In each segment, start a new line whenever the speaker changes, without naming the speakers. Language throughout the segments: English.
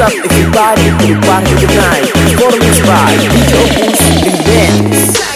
Up if you party, you party tonight. Follow Performance by DJ Opus in Dance.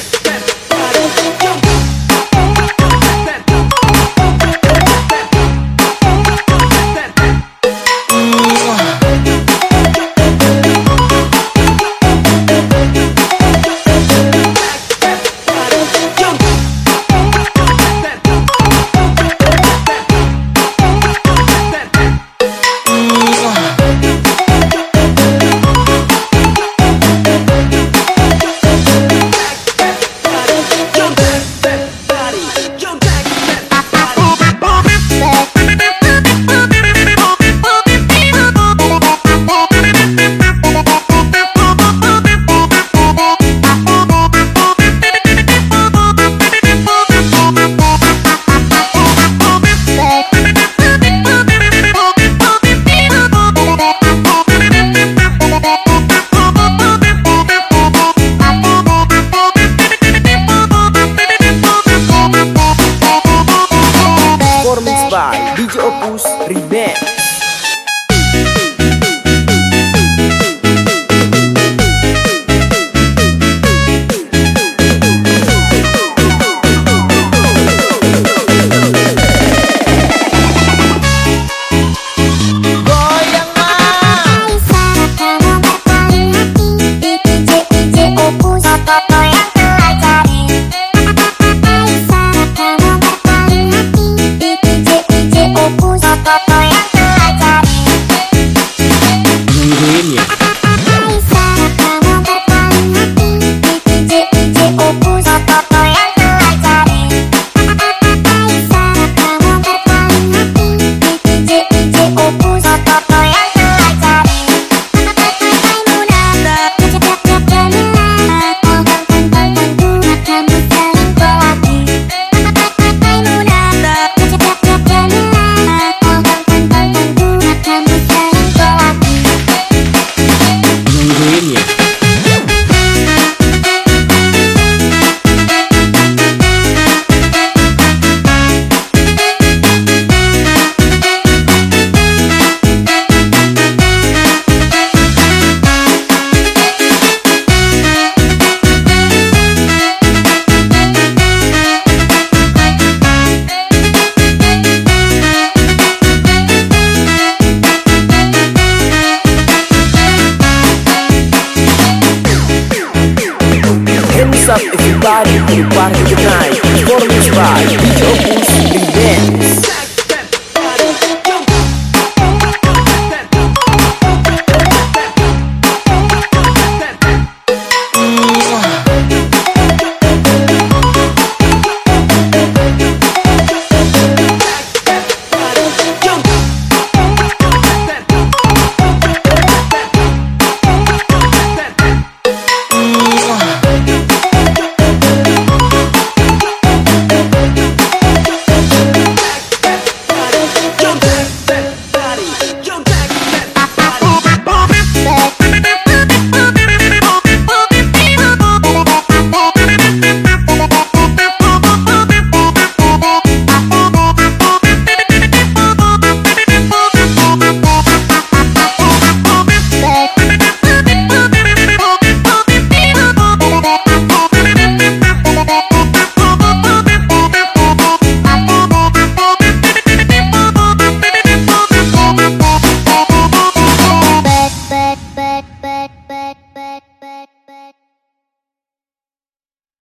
party, party tonight. Performance by DJ Opus dance.